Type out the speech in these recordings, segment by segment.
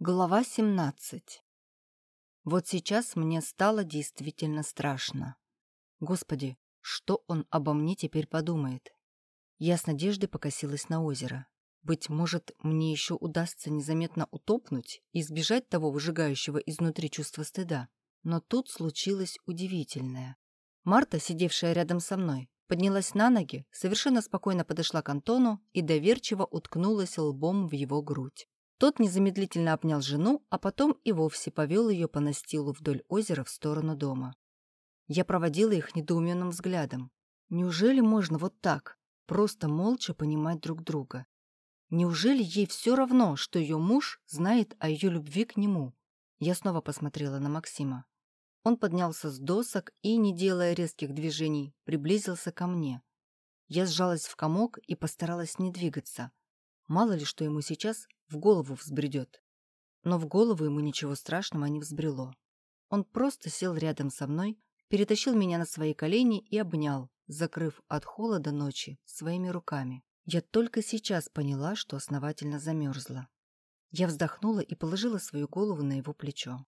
Глава 17 Вот сейчас мне стало действительно страшно. Господи, что он обо мне теперь подумает? Я с надеждой покосилась на озеро. Быть может, мне еще удастся незаметно утопнуть и избежать того выжигающего изнутри чувства стыда. Но тут случилось удивительное. Марта, сидевшая рядом со мной, поднялась на ноги, совершенно спокойно подошла к Антону и доверчиво уткнулась лбом в его грудь. Тот незамедлительно обнял жену, а потом и вовсе повел ее по настилу вдоль озера в сторону дома. Я проводила их недоуменным взглядом. Неужели можно вот так, просто молча понимать друг друга? Неужели ей все равно, что ее муж знает о ее любви к нему? Я снова посмотрела на Максима. Он поднялся с досок и, не делая резких движений, приблизился ко мне. Я сжалась в комок и постаралась не двигаться. Мало ли, что ему сейчас в голову взбредет. Но в голову ему ничего страшного не взбрело. Он просто сел рядом со мной, перетащил меня на свои колени и обнял, закрыв от холода ночи своими руками. Я только сейчас поняла, что основательно замерзла. Я вздохнула и положила свою голову на его плечо.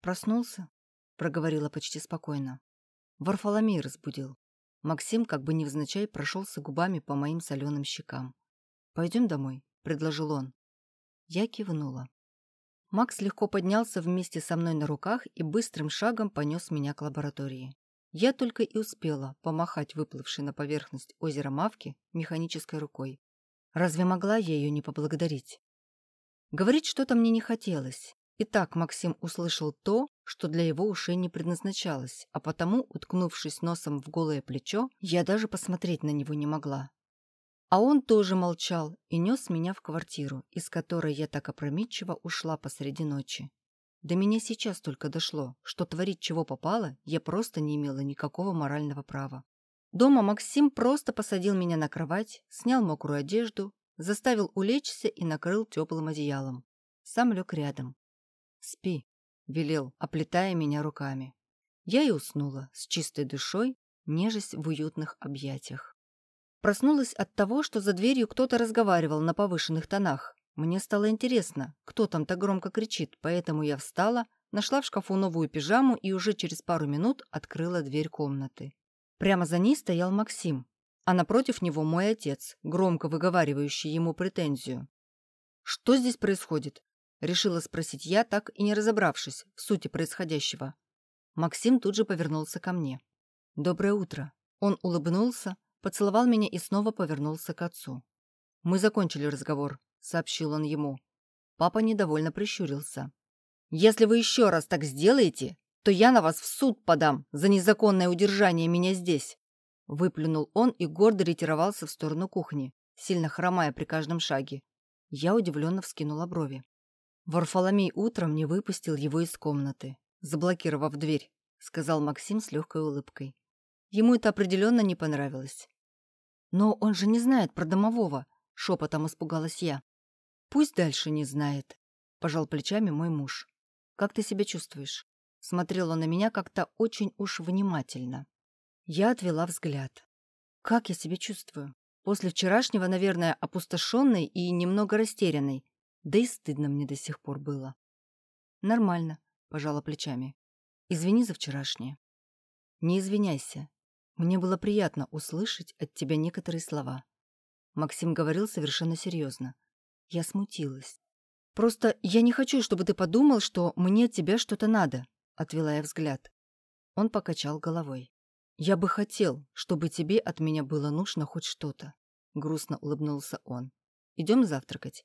«Проснулся?» — проговорила почти спокойно. Варфоломей разбудил. Максим, как бы невзначай, прошелся губами по моим соленым щекам. «Пойдем домой», — предложил он. Я кивнула. Макс легко поднялся вместе со мной на руках и быстрым шагом понес меня к лаборатории. Я только и успела помахать выплывшей на поверхность озера Мавки механической рукой. Разве могла я ее не поблагодарить? Говорить что-то мне не хотелось. И так Максим услышал то, что для его ушей не предназначалось, а потому, уткнувшись носом в голое плечо, я даже посмотреть на него не могла. А он тоже молчал и нес меня в квартиру, из которой я так опрометчиво ушла посреди ночи. До меня сейчас только дошло, что творить чего попало я просто не имела никакого морального права. Дома Максим просто посадил меня на кровать, снял мокрую одежду, заставил улечься и накрыл теплым одеялом. Сам лег рядом. «Спи», — велел, оплетая меня руками. Я и уснула, с чистой душой, нежесть в уютных объятиях. Проснулась от того, что за дверью кто-то разговаривал на повышенных тонах. Мне стало интересно, кто там так громко кричит, поэтому я встала, нашла в шкафу новую пижаму и уже через пару минут открыла дверь комнаты. Прямо за ней стоял Максим, а напротив него мой отец, громко выговаривающий ему претензию. «Что здесь происходит?» — решила спросить я, так и не разобравшись в сути происходящего. Максим тут же повернулся ко мне. «Доброе утро». Он улыбнулся, поцеловал меня и снова повернулся к отцу. «Мы закончили разговор», — сообщил он ему. Папа недовольно прищурился. «Если вы еще раз так сделаете, то я на вас в суд подам за незаконное удержание меня здесь!» Выплюнул он и гордо ретировался в сторону кухни, сильно хромая при каждом шаге. Я удивленно вскинула брови. Варфоломей утром не выпустил его из комнаты, заблокировав дверь, сказал Максим с легкой улыбкой. Ему это определенно не понравилось. «Но он же не знает про домового», — шепотом испугалась я. «Пусть дальше не знает», — пожал плечами мой муж. «Как ты себя чувствуешь?» Смотрел он на меня как-то очень уж внимательно. Я отвела взгляд. «Как я себя чувствую? После вчерашнего, наверное, опустошенной и немного растерянной. Да и стыдно мне до сих пор было». «Нормально», — пожала плечами. «Извини за вчерашнее». «Не извиняйся. Мне было приятно услышать от тебя некоторые слова. Максим говорил совершенно серьезно. Я смутилась. «Просто я не хочу, чтобы ты подумал, что мне от тебя что-то надо», — отвела я взгляд. Он покачал головой. «Я бы хотел, чтобы тебе от меня было нужно хоть что-то», — грустно улыбнулся он. «Идем завтракать».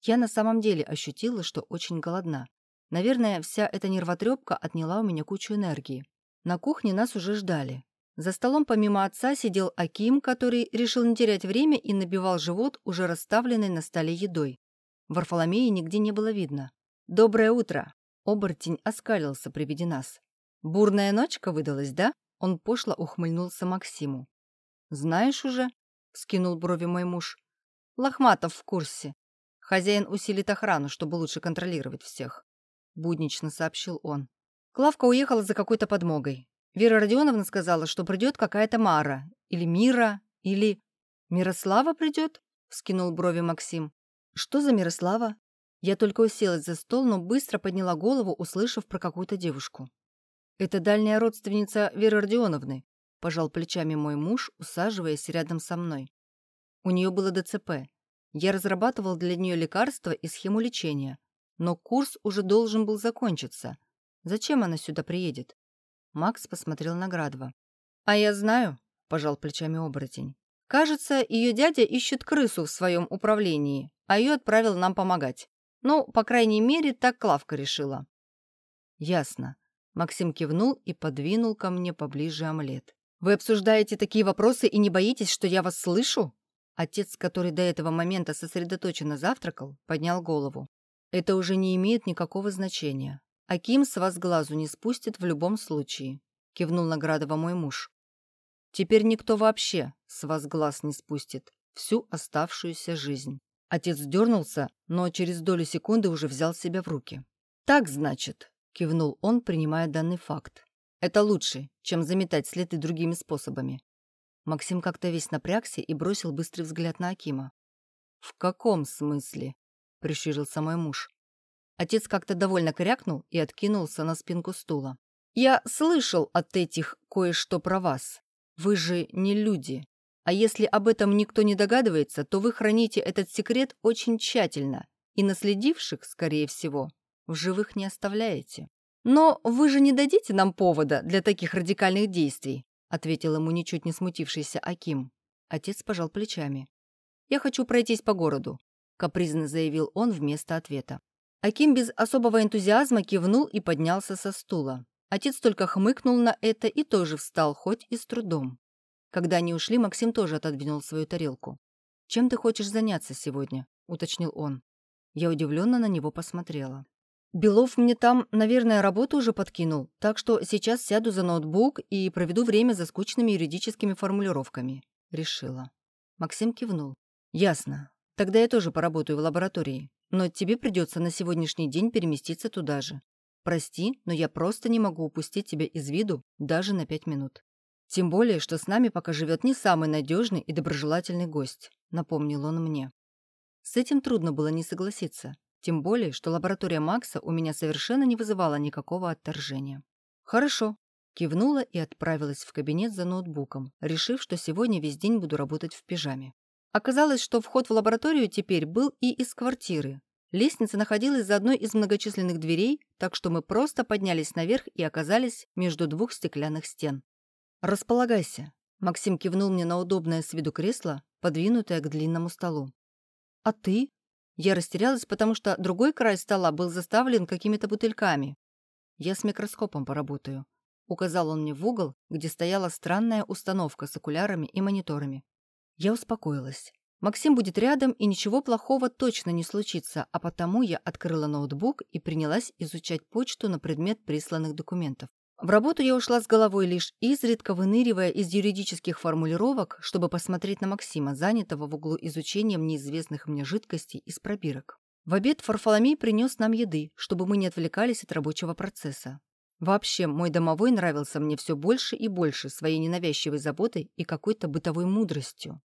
Я на самом деле ощутила, что очень голодна. Наверное, вся эта нервотрепка отняла у меня кучу энергии. На кухне нас уже ждали. За столом помимо отца сидел Аким, который решил не терять время и набивал живот уже расставленной на столе едой. Варфоломея нигде не было видно. «Доброе утро!» Оборотень оскалился при виде нас. «Бурная ночка выдалась, да?» Он пошло ухмыльнулся Максиму. «Знаешь уже?» — скинул брови мой муж. «Лохматов в курсе. Хозяин усилит охрану, чтобы лучше контролировать всех», — буднично сообщил он. Клавка уехала за какой-то подмогой. Вера Родионовна сказала, что придет какая-то Мара. Или Мира, или... «Мирослава придет?» — вскинул брови Максим. «Что за Мирослава?» Я только уселась за стол, но быстро подняла голову, услышав про какую-то девушку. «Это дальняя родственница Веры Родионовны», – пожал плечами мой муж, усаживаясь рядом со мной. У нее было ДЦП. Я разрабатывал для нее лекарства и схему лечения. Но курс уже должен был закончиться. Зачем она сюда приедет? Макс посмотрел на Градова. «А я знаю», – пожал плечами оборотень. «Кажется, ее дядя ищет крысу в своем управлении, а ее отправил нам помогать. Ну, по крайней мере, так Клавка решила». «Ясно». Максим кивнул и подвинул ко мне поближе омлет. «Вы обсуждаете такие вопросы и не боитесь, что я вас слышу?» Отец, который до этого момента сосредоточенно завтракал, поднял голову. «Это уже не имеет никакого значения. Аким с вас глазу не спустит в любом случае», — кивнул Наградова мой муж. «Теперь никто вообще с вас глаз не спустит всю оставшуюся жизнь». Отец дернулся, но через долю секунды уже взял себя в руки. «Так, значит», — кивнул он, принимая данный факт. «Это лучше, чем заметать следы другими способами. Максим как-то весь напрягся и бросил быстрый взгляд на Акима. «В каком смысле?» — прищурился мой муж. Отец как-то довольно крякнул и откинулся на спинку стула. «Я слышал от этих кое-что про вас. Вы же не люди. А если об этом никто не догадывается, то вы храните этот секрет очень тщательно и наследивших, скорее всего, в живых не оставляете. Но вы же не дадите нам повода для таких радикальных действий. — ответил ему ничуть не смутившийся Аким. Отец пожал плечами. «Я хочу пройтись по городу», — капризно заявил он вместо ответа. Аким без особого энтузиазма кивнул и поднялся со стула. Отец только хмыкнул на это и тоже встал, хоть и с трудом. Когда они ушли, Максим тоже отодвинул свою тарелку. «Чем ты хочешь заняться сегодня?» — уточнил он. Я удивленно на него посмотрела. Белов мне там, наверное, работу уже подкинул, так что сейчас сяду за ноутбук и проведу время за скучными юридическими формулировками. Решила. Максим кивнул. Ясно. Тогда я тоже поработаю в лаборатории. Но тебе придется на сегодняшний день переместиться туда же. Прости, но я просто не могу упустить тебя из виду даже на пять минут. Тем более, что с нами пока живет не самый надежный и доброжелательный гость, напомнил он мне. С этим трудно было не согласиться. Тем более, что лаборатория Макса у меня совершенно не вызывала никакого отторжения. «Хорошо», — кивнула и отправилась в кабинет за ноутбуком, решив, что сегодня весь день буду работать в пижаме. Оказалось, что вход в лабораторию теперь был и из квартиры. Лестница находилась за одной из многочисленных дверей, так что мы просто поднялись наверх и оказались между двух стеклянных стен. «Располагайся», — Максим кивнул мне на удобное с виду кресло, подвинутое к длинному столу. «А ты?» Я растерялась, потому что другой край стола был заставлен какими-то бутыльками. «Я с микроскопом поработаю», — указал он мне в угол, где стояла странная установка с окулярами и мониторами. Я успокоилась. Максим будет рядом, и ничего плохого точно не случится, а потому я открыла ноутбук и принялась изучать почту на предмет присланных документов. В работу я ушла с головой лишь изредка выныривая из юридических формулировок, чтобы посмотреть на Максима, занятого в углу изучением неизвестных мне жидкостей из пробирок. В обед Фарфоломей принес нам еды, чтобы мы не отвлекались от рабочего процесса. Вообще, мой домовой нравился мне все больше и больше своей ненавязчивой заботой и какой-то бытовой мудростью.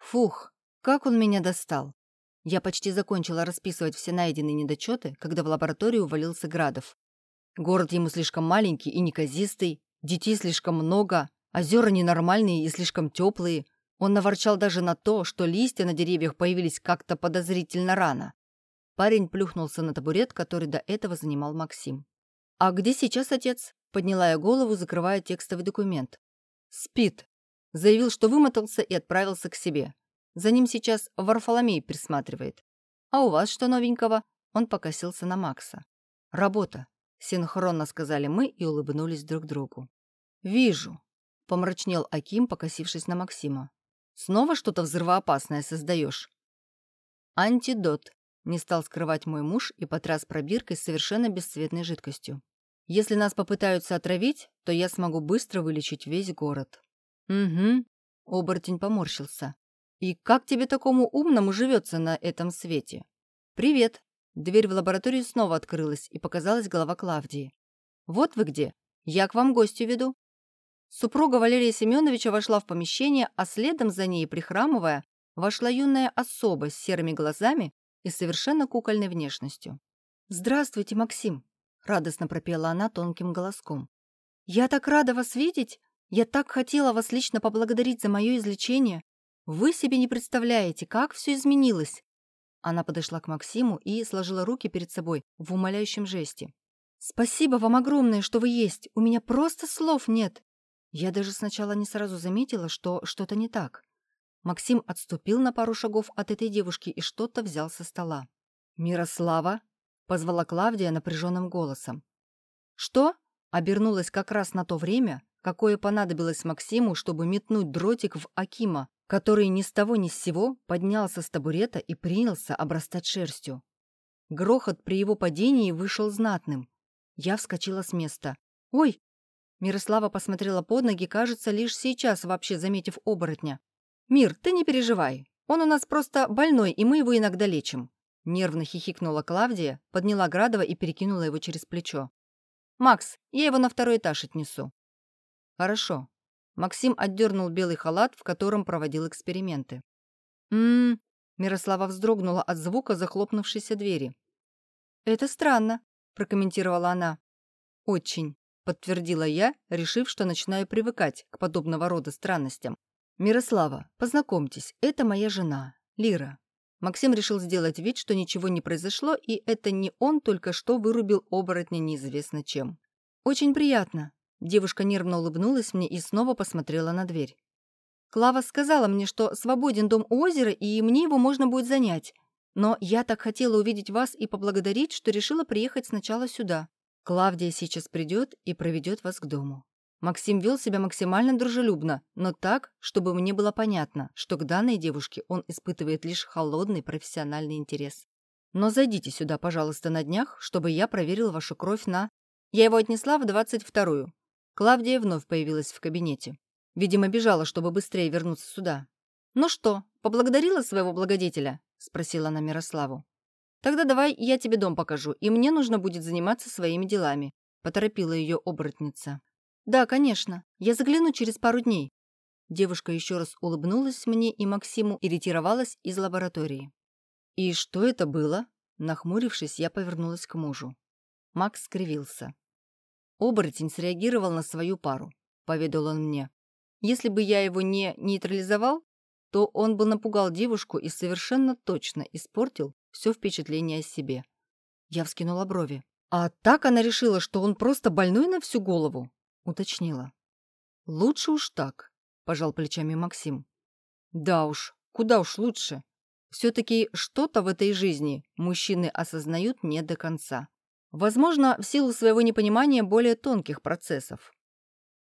Фух, как он меня достал! Я почти закончила расписывать все найденные недочеты, когда в лабораторию увалился Градов, Город ему слишком маленький и неказистый, детей слишком много, озера ненормальные и слишком теплые. Он наворчал даже на то, что листья на деревьях появились как-то подозрительно рано. Парень плюхнулся на табурет, который до этого занимал Максим. «А где сейчас отец?» – подняла я голову, закрывая текстовый документ. «Спит», – заявил, что вымотался и отправился к себе. За ним сейчас Варфоломей присматривает. «А у вас что новенького?» Он покосился на Макса. «Работа. Синхронно сказали мы и улыбнулись друг другу. «Вижу», — помрачнел Аким, покосившись на Максима. «Снова что-то взрывоопасное создаешь?» «Антидот», — не стал скрывать мой муж и потряс пробиркой с совершенно бесцветной жидкостью. «Если нас попытаются отравить, то я смогу быстро вылечить весь город». «Угу», — оборотень поморщился. «И как тебе такому умному живется на этом свете?» «Привет», Дверь в лабораторию снова открылась, и показалась голова Клавдии. «Вот вы где! Я к вам гостю веду!» Супруга Валерия Семеновича вошла в помещение, а следом за ней, прихрамывая, вошла юная особа с серыми глазами, и совершенно кукольной внешностью. «Здравствуйте, Максим!» — радостно пропела она тонким голоском. «Я так рада вас видеть! Я так хотела вас лично поблагодарить за мое излечение! Вы себе не представляете, как все изменилось!» Она подошла к Максиму и сложила руки перед собой в умоляющем жесте. «Спасибо вам огромное, что вы есть! У меня просто слов нет!» Я даже сначала не сразу заметила, что что-то не так. Максим отступил на пару шагов от этой девушки и что-то взял со стола. «Мирослава?» — позвала Клавдия напряженным голосом. «Что?» — обернулась как раз на то время, какое понадобилось Максиму, чтобы метнуть дротик в Акима, который ни с того ни с сего поднялся с табурета и принялся обрастать шерстью. Грохот при его падении вышел знатным. Я вскочила с места. «Ой!» Мирослава посмотрела под ноги, кажется, лишь сейчас вообще заметив оборотня. «Мир, ты не переживай. Он у нас просто больной, и мы его иногда лечим». Нервно хихикнула Клавдия, подняла Градова и перекинула его через плечо. «Макс, я его на второй этаж отнесу». «Хорошо». Максим отдернул белый халат, в котором проводил эксперименты. «М-м-м», Мирослава вздрогнула от звука захлопнувшейся двери. «Это странно», — прокомментировала она. «Очень», — подтвердила я, решив, что начинаю привыкать к подобного рода странностям. «Мирослава, познакомьтесь, это моя жена, Лира». Максим решил сделать вид, что ничего не произошло, и это не он только что вырубил оборотня неизвестно чем. «Очень приятно». Девушка нервно улыбнулась мне и снова посмотрела на дверь. «Клава сказала мне, что свободен дом у озера, и мне его можно будет занять. Но я так хотела увидеть вас и поблагодарить, что решила приехать сначала сюда. Клавдия сейчас придет и проведет вас к дому». Максим вел себя максимально дружелюбно, но так, чтобы мне было понятно, что к данной девушке он испытывает лишь холодный профессиональный интерес. Но зайдите сюда, пожалуйста, на днях, чтобы я проверил вашу кровь на... Я его отнесла в двадцать вторую. Клавдия вновь появилась в кабинете. Видимо, бежала, чтобы быстрее вернуться сюда. «Ну что, поблагодарила своего благодетеля?» – спросила она Мирославу. «Тогда давай я тебе дом покажу, и мне нужно будет заниматься своими делами», – поторопила ее оборотница. «Да, конечно. Я загляну через пару дней». Девушка еще раз улыбнулась мне и Максиму и ретировалась из лаборатории. «И что это было?» Нахмурившись, я повернулась к мужу. Макс скривился. Оборотень среагировал на свою пару, поведал он мне. Если бы я его не нейтрализовал, то он бы напугал девушку и совершенно точно испортил все впечатление о себе. Я вскинула брови. А так она решила, что он просто больной на всю голову уточнила. «Лучше уж так», — пожал плечами Максим. «Да уж, куда уж лучше. Все-таки что-то в этой жизни мужчины осознают не до конца. Возможно, в силу своего непонимания более тонких процессов».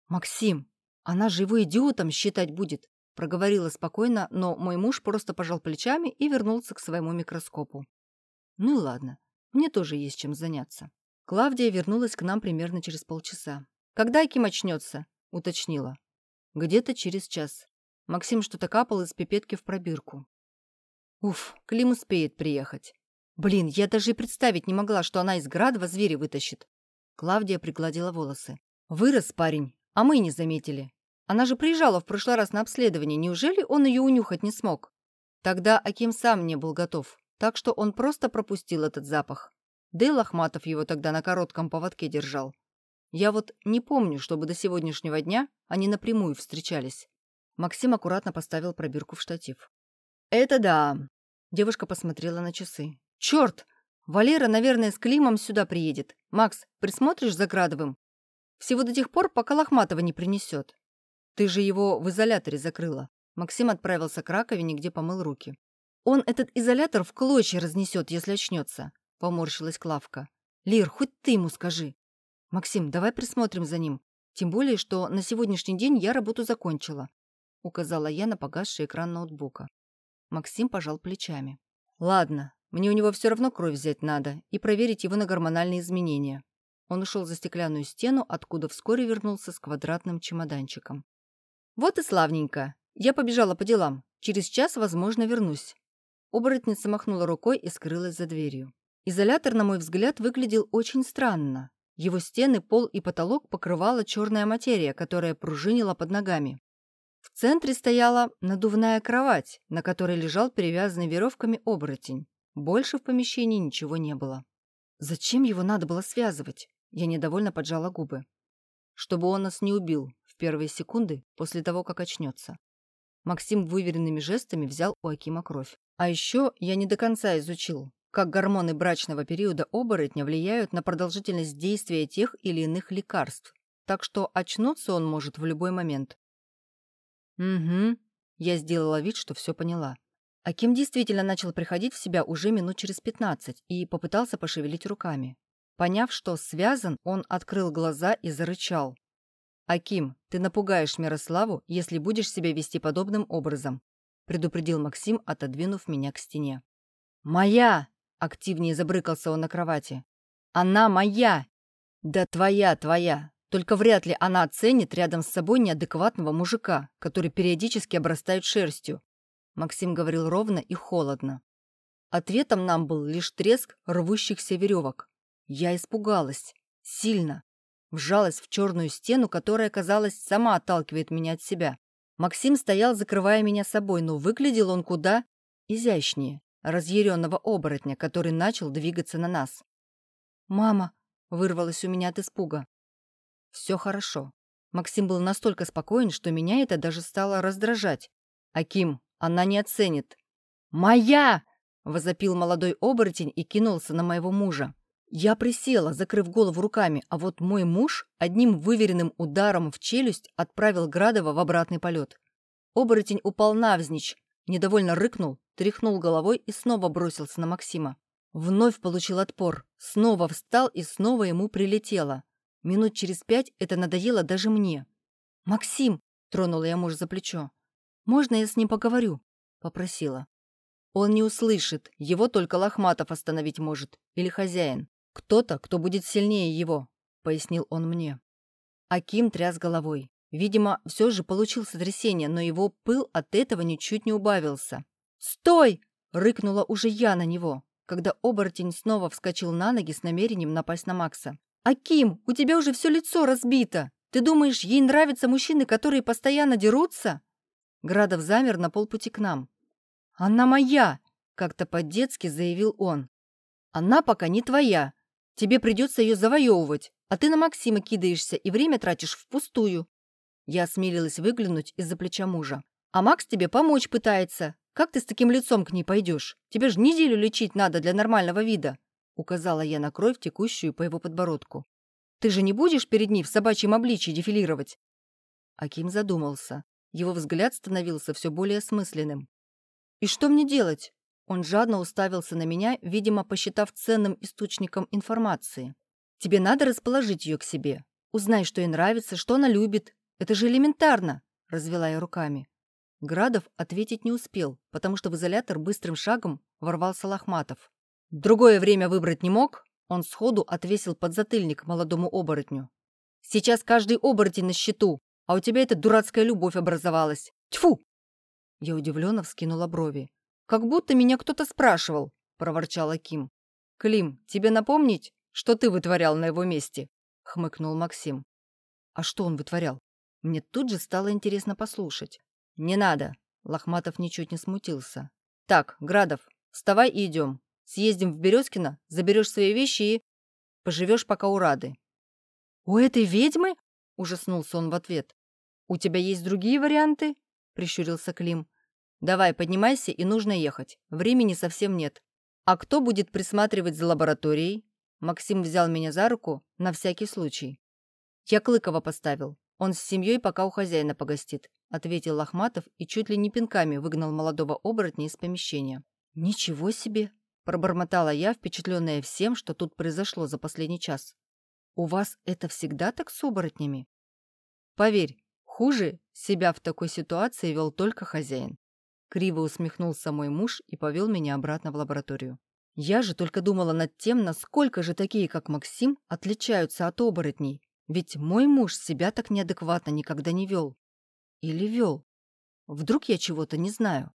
«Максим, она же его идиотом считать будет», — проговорила спокойно, но мой муж просто пожал плечами и вернулся к своему микроскопу. «Ну и ладно, мне тоже есть чем заняться». Клавдия вернулась к нам примерно через полчаса. «Когда Аким очнется?» — уточнила. «Где-то через час». Максим что-то капал из пипетки в пробирку. «Уф, Клим успеет приехать. Блин, я даже и представить не могла, что она из Градова зверя вытащит». Клавдия пригладила волосы. «Вырос парень, а мы не заметили. Она же приезжала в прошлый раз на обследование. Неужели он ее унюхать не смог? Тогда Аким сам не был готов, так что он просто пропустил этот запах. Да и Лохматов его тогда на коротком поводке держал. Я вот не помню, чтобы до сегодняшнего дня они напрямую встречались. Максим аккуратно поставил пробирку в штатив. «Это да!» Девушка посмотрела на часы. «Черт! Валера, наверное, с Климом сюда приедет. Макс, присмотришь за Градовым? Всего до тех пор, пока Лохматова не принесет. Ты же его в изоляторе закрыла». Максим отправился к раковине, где помыл руки. «Он этот изолятор в клочья разнесет, если очнется», — поморщилась Клавка. «Лир, хоть ты ему скажи. «Максим, давай присмотрим за ним. Тем более, что на сегодняшний день я работу закончила», — указала я на погасший экран ноутбука. Максим пожал плечами. «Ладно, мне у него все равно кровь взять надо и проверить его на гормональные изменения». Он ушел за стеклянную стену, откуда вскоре вернулся с квадратным чемоданчиком. «Вот и славненько. Я побежала по делам. Через час, возможно, вернусь». Оборотница махнула рукой и скрылась за дверью. Изолятор, на мой взгляд, выглядел очень странно. Его стены, пол и потолок покрывала черная материя, которая пружинила под ногами. В центре стояла надувная кровать, на которой лежал перевязанный веревками оборотень. Больше в помещении ничего не было. Зачем его надо было связывать? Я недовольно поджала губы. Чтобы он нас не убил в первые секунды после того, как очнется. Максим выверенными жестами взял у Акима кровь. А еще я не до конца изучил, как гормоны брачного периода оборотня влияют на продолжительность действия тех или иных лекарств, так что очнуться он может в любой момент. «Угу», — я сделала вид, что все поняла. Аким действительно начал приходить в себя уже минут через пятнадцать и попытался пошевелить руками. Поняв, что связан, он открыл глаза и зарычал. «Аким, ты напугаешь Мирославу, если будешь себя вести подобным образом», предупредил Максим, отодвинув меня к стене. «Моя!» — активнее забрыкался он на кровати. «Она моя!» «Да твоя, твоя! Только вряд ли она оценит рядом с собой неадекватного мужика, который периодически обрастает шерстью. Максим говорил ровно и холодно. Ответом нам был лишь треск рвущихся веревок. Я испугалась. Сильно. Вжалась в черную стену, которая, казалось, сама отталкивает меня от себя. Максим стоял, закрывая меня собой, но выглядел он куда изящнее разъяренного оборотня, который начал двигаться на нас. «Мама!» — вырвалась у меня от испуга. Все хорошо. Максим был настолько спокоен, что меня это даже стало раздражать. «Аким, она не оценит». «Моя!» — возопил молодой оборотень и кинулся на моего мужа. Я присела, закрыв голову руками, а вот мой муж одним выверенным ударом в челюсть отправил Градова в обратный полет. Оборотень упал навзничь, недовольно рыкнул, тряхнул головой и снова бросился на Максима. Вновь получил отпор, снова встал и снова ему прилетело. Минут через пять это надоело даже мне. «Максим!» — тронула я муж за плечо. «Можно я с ним поговорю?» — попросила. «Он не услышит, его только Лохматов остановить может, или хозяин. Кто-то, кто будет сильнее его», — пояснил он мне. Аким тряс головой. Видимо, все же получил сотрясение, но его пыл от этого ничуть не убавился. «Стой!» — рыкнула уже я на него, когда оборотень снова вскочил на ноги с намерением напасть на Макса. «Аким, у тебя уже все лицо разбито! Ты думаешь, ей нравятся мужчины, которые постоянно дерутся?» Градов замер на полпути к нам. «Она моя!» — как-то по-детски заявил он. «Она пока не твоя. Тебе придется ее завоевывать, а ты на Максима кидаешься и время тратишь впустую». Я осмелилась выглянуть из-за плеча мужа. «А Макс тебе помочь пытается. Как ты с таким лицом к ней пойдешь? Тебе же неделю лечить надо для нормального вида указала я на кровь, текущую по его подбородку. «Ты же не будешь перед ней в собачьем обличье дефилировать?» Аким задумался. Его взгляд становился все более осмысленным. «И что мне делать?» Он жадно уставился на меня, видимо, посчитав ценным источником информации. «Тебе надо расположить ее к себе. Узнай, что ей нравится, что она любит. Это же элементарно!» — развела я руками. Градов ответить не успел, потому что в изолятор быстрым шагом ворвался Лохматов. Другое время выбрать не мог, он сходу отвесил подзатыльник молодому оборотню. «Сейчас каждый оборотень на счету, а у тебя эта дурацкая любовь образовалась. Тьфу!» Я удивленно вскинула брови. «Как будто меня кто-то спрашивал», — проворчала Ким. «Клим, тебе напомнить, что ты вытворял на его месте?» — хмыкнул Максим. «А что он вытворял?» Мне тут же стало интересно послушать. «Не надо!» — Лохматов ничуть не смутился. «Так, Градов, вставай и идем. Съездим в Березкино, заберешь свои вещи и... Поживешь пока у Рады». «У этой ведьмы?» — ужаснулся он в ответ. «У тебя есть другие варианты?» — прищурился Клим. «Давай, поднимайся, и нужно ехать. Времени совсем нет. А кто будет присматривать за лабораторией?» Максим взял меня за руку на всякий случай. «Я Клыкова поставил. Он с семьей пока у хозяина погостит», — ответил Лохматов и чуть ли не пинками выгнал молодого оборотня из помещения. «Ничего себе!» Пробормотала я, впечатленная всем, что тут произошло за последний час. «У вас это всегда так с оборотнями?» «Поверь, хуже себя в такой ситуации вел только хозяин». Криво усмехнулся мой муж и повел меня обратно в лабораторию. Я же только думала над тем, насколько же такие, как Максим, отличаются от оборотней. Ведь мой муж себя так неадекватно никогда не вел. Или вел. Вдруг я чего-то не знаю.